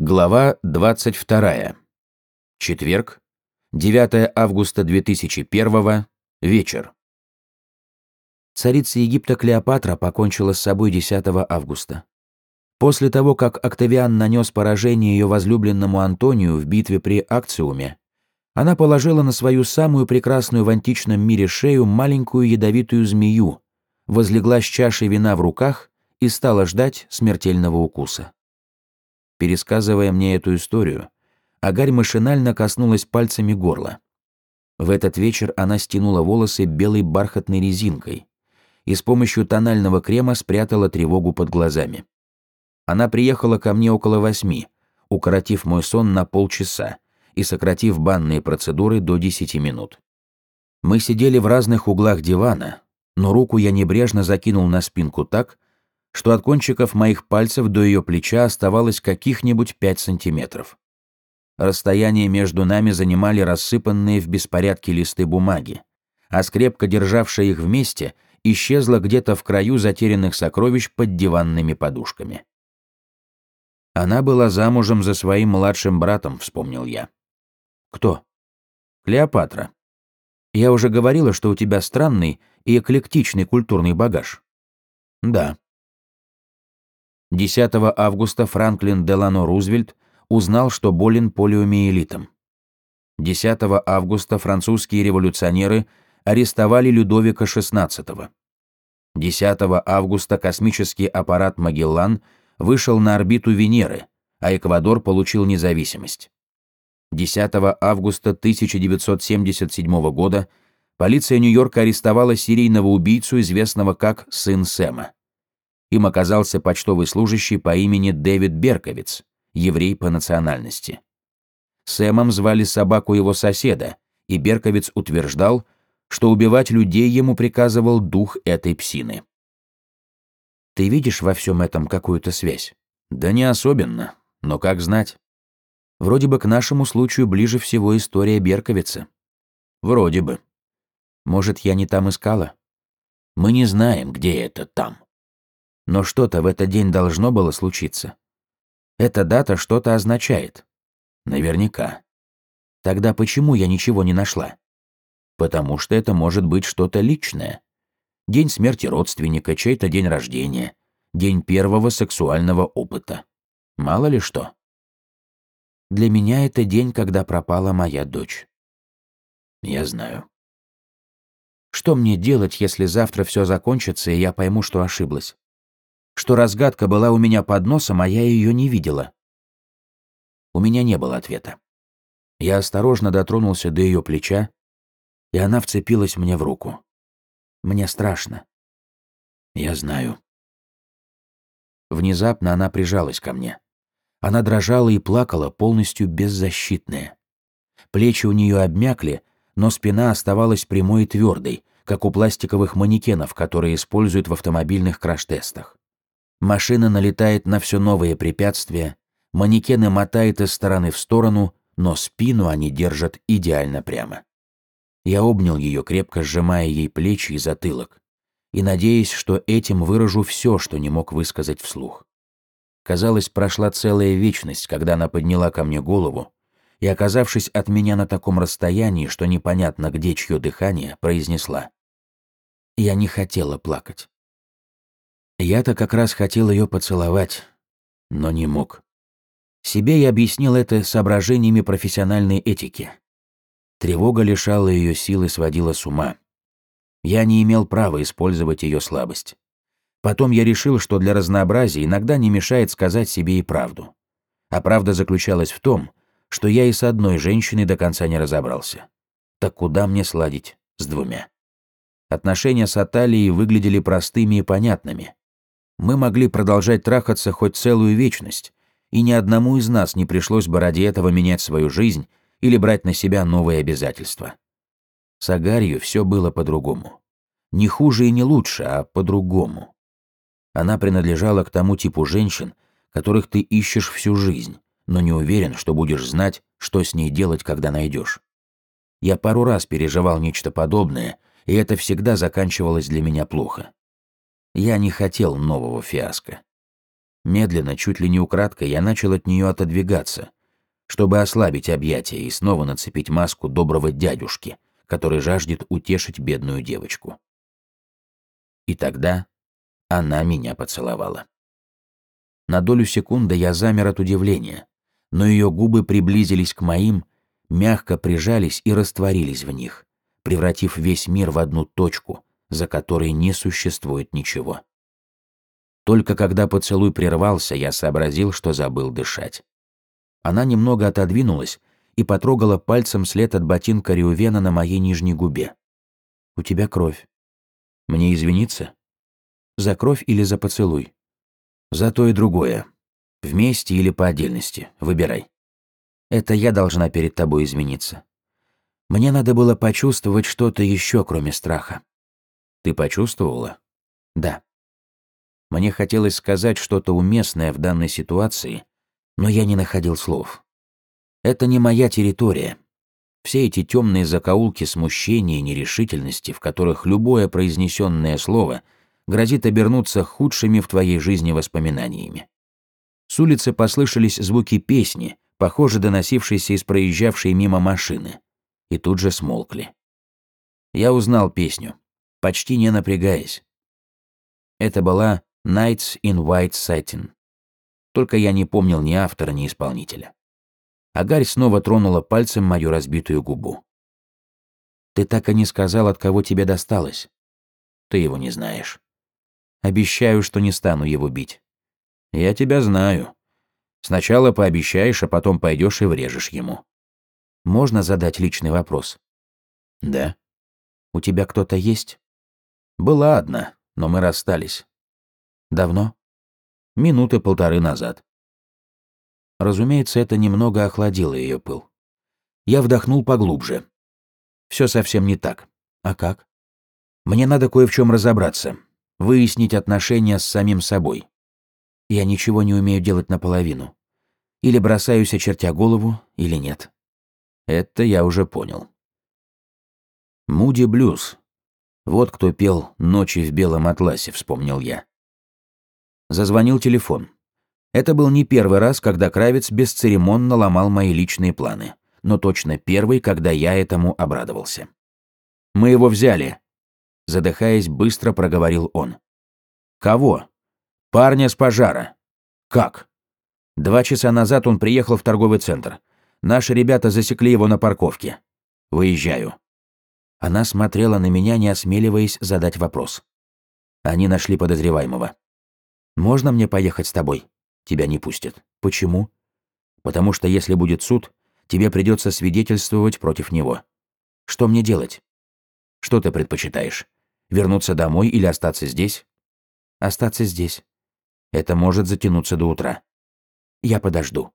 Глава 22. Четверг, 9 августа 2001, вечер. Царица Египта Клеопатра покончила с собой 10 августа. После того, как Октавиан нанес поражение ее возлюбленному Антонию в битве при Акциуме, она положила на свою самую прекрасную в античном мире шею маленькую ядовитую змею, возлегла с чашей вина в руках и стала ждать смертельного укуса. Пересказывая мне эту историю, Агарь машинально коснулась пальцами горла. В этот вечер она стянула волосы белой бархатной резинкой и с помощью тонального крема спрятала тревогу под глазами. Она приехала ко мне около восьми, укоротив мой сон на полчаса и сократив банные процедуры до десяти минут. Мы сидели в разных углах дивана, но руку я небрежно закинул на спинку так, что от кончиков моих пальцев до ее плеча оставалось каких-нибудь пять сантиметров. Расстояние между нами занимали рассыпанные в беспорядке листы бумаги, а скрепка, державшая их вместе, исчезла где-то в краю затерянных сокровищ под диванными подушками. Она была замужем за своим младшим братом, вспомнил я. Кто? Клеопатра. Я уже говорила, что у тебя странный и эклектичный культурный багаж. Да. 10 августа Франклин Делано Рузвельт узнал, что болен полиомиелитом. 10 августа французские революционеры арестовали Людовика XVI. 10 августа космический аппарат «Магеллан» вышел на орбиту Венеры, а Эквадор получил независимость. 10 августа 1977 года полиция Нью-Йорка арестовала серийного убийцу, известного как «Сын Сэма». Им оказался почтовый служащий по имени Дэвид Берковиц, еврей по национальности. Сэмом звали собаку его соседа, и Берковиц утверждал, что убивать людей ему приказывал дух этой псины. Ты видишь во всем этом какую-то связь? Да не особенно, но как знать. Вроде бы к нашему случаю ближе всего история Берковица. Вроде бы. Может, я не там искала? Мы не знаем, где это там. Но что-то в этот день должно было случиться. Эта дата что-то означает. Наверняка. Тогда почему я ничего не нашла? Потому что это может быть что-то личное. День смерти родственника, чей-то день рождения, день первого сексуального опыта. Мало ли что. Для меня это день, когда пропала моя дочь. Я знаю. Что мне делать, если завтра все закончится, и я пойму, что ошиблась? Что разгадка была у меня под носом, а я ее не видела. У меня не было ответа. Я осторожно дотронулся до ее плеча, и она вцепилась мне в руку. Мне страшно. Я знаю. Внезапно она прижалась ко мне. Она дрожала и плакала, полностью беззащитная. Плечи у нее обмякли, но спина оставалась прямой и твердой, как у пластиковых манекенов, которые используют в автомобильных краш-тестах. Машина налетает на все новые препятствия, манекены мотает из стороны в сторону, но спину они держат идеально прямо. Я обнял ее, крепко сжимая ей плечи и затылок, и надеясь, что этим выражу все, что не мог высказать вслух. Казалось, прошла целая вечность, когда она подняла ко мне голову и, оказавшись от меня на таком расстоянии, что непонятно где чье дыхание, произнесла. Я не хотела плакать. Я-то как раз хотел ее поцеловать, но не мог. Себе я объяснил это соображениями профессиональной этики. Тревога лишала ее силы, сводила с ума. Я не имел права использовать ее слабость. Потом я решил, что для разнообразия иногда не мешает сказать себе и правду. А правда заключалась в том, что я и с одной женщиной до конца не разобрался. Так куда мне сладить с двумя? Отношения с Аталией выглядели простыми и понятными. Мы могли продолжать трахаться хоть целую вечность, и ни одному из нас не пришлось бы ради этого менять свою жизнь или брать на себя новые обязательства. С Агарью все было по-другому. Не хуже и не лучше, а по-другому. Она принадлежала к тому типу женщин, которых ты ищешь всю жизнь, но не уверен, что будешь знать, что с ней делать, когда найдешь. Я пару раз переживал нечто подобное, и это всегда заканчивалось для меня плохо. Я не хотел нового фиаско. Медленно, чуть ли не украдкой, я начал от нее отодвигаться, чтобы ослабить объятия и снова нацепить маску доброго дядюшки, который жаждет утешить бедную девочку. И тогда она меня поцеловала. На долю секунды я замер от удивления, но ее губы приблизились к моим, мягко прижались и растворились в них, превратив весь мир в одну точку, за которой не существует ничего. Только когда поцелуй прервался, я сообразил, что забыл дышать. Она немного отодвинулась и потрогала пальцем след от ботинка Риувена на моей нижней губе. «У тебя кровь. Мне извиниться? За кровь или за поцелуй?» За то и другое. Вместе или по отдельности. Выбирай. Это я должна перед тобой извиниться. Мне надо было почувствовать что-то еще, кроме страха. Ты почувствовала? Да. Мне хотелось сказать что-то уместное в данной ситуации, но я не находил слов. Это не моя территория. Все эти темные закоулки смущения и нерешительности, в которых любое произнесенное слово — грозит обернуться худшими в твоей жизни воспоминаниями. С улицы послышались звуки песни, похоже доносившиеся из проезжавшей мимо машины, и тут же смолкли. Я узнал песню, почти не напрягаясь. Это была «Nights in White Satin». Только я не помнил ни автора, ни исполнителя. Агарь снова тронула пальцем мою разбитую губу. «Ты так и не сказал, от кого тебе досталось. Ты его не знаешь. Обещаю, что не стану его бить. Я тебя знаю. Сначала пообещаешь, а потом пойдешь и врежешь ему. Можно задать личный вопрос? Да. У тебя кто-то есть? Была одна, но мы расстались. Давно? Минуты полторы назад. Разумеется, это немного охладило ее пыл. Я вдохнул поглубже. Все совсем не так. А как? Мне надо кое в чем разобраться выяснить отношения с самим собой. Я ничего не умею делать наполовину. Или бросаюсь, очертя голову, или нет. Это я уже понял. Муди Блюз. Вот кто пел «Ночи в белом атласе», вспомнил я. Зазвонил телефон. Это был не первый раз, когда Кравец бесцеремонно ломал мои личные планы, но точно первый, когда я этому обрадовался. «Мы его взяли», задыхаясь, быстро проговорил он. Кого? Парня с пожара. Как? Два часа назад он приехал в торговый центр. Наши ребята засекли его на парковке. Выезжаю. Она смотрела на меня, не осмеливаясь задать вопрос. Они нашли подозреваемого. «Можно мне поехать с тобой?» «Тебя не пустят». «Почему?» «Потому что если будет суд, тебе придется свидетельствовать против него. Что мне делать?» «Что ты предпочитаешь? Вернуться домой или остаться здесь? Остаться здесь. Это может затянуться до утра. Я подожду.